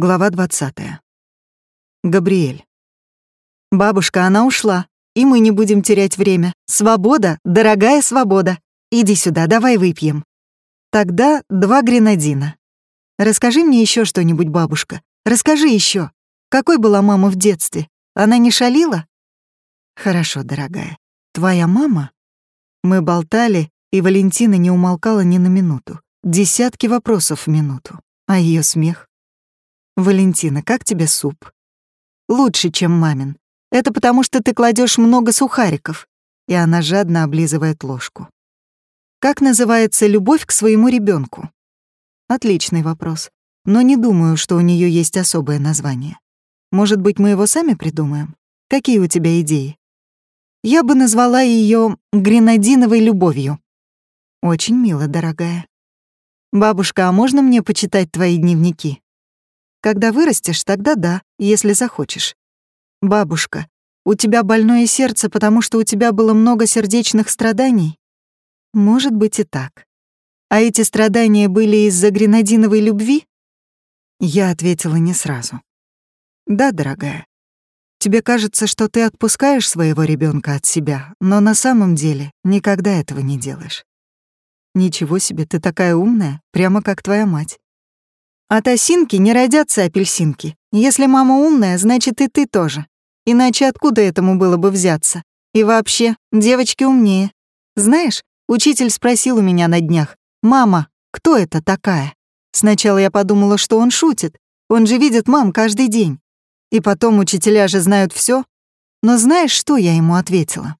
Глава 20. Габриэль. «Бабушка, она ушла, и мы не будем терять время. Свобода, дорогая свобода. Иди сюда, давай выпьем». Тогда два гренадина. Расскажи мне еще что-нибудь, бабушка. Расскажи еще. Какой была мама в детстве? Она не шалила? Хорошо, дорогая. Твоя мама? Мы болтали, и Валентина не умолкала ни на минуту. Десятки вопросов в минуту. А ее смех? «Валентина, как тебе суп?» «Лучше, чем мамин. Это потому, что ты кладешь много сухариков». И она жадно облизывает ложку. «Как называется любовь к своему ребенку? Отличный вопрос. Но не думаю, что у нее есть особое название. Может быть, мы его сами придумаем? Какие у тебя идеи? Я бы назвала ее гренадиновой любовью. Очень мило, дорогая. Бабушка, а можно мне почитать твои дневники? Когда вырастешь, тогда да, если захочешь. Бабушка, у тебя больное сердце, потому что у тебя было много сердечных страданий? Может быть и так. А эти страдания были из-за гренадиновой любви? Я ответила не сразу. Да, дорогая. Тебе кажется, что ты отпускаешь своего ребенка от себя, но на самом деле никогда этого не делаешь. Ничего себе, ты такая умная, прямо как твоя мать. От осинки не родятся апельсинки. Если мама умная, значит и ты тоже. Иначе откуда этому было бы взяться? И вообще, девочки умнее. Знаешь, учитель спросил у меня на днях, «Мама, кто это такая?» Сначала я подумала, что он шутит. Он же видит мам каждый день. И потом учителя же знают все. Но знаешь, что я ему ответила?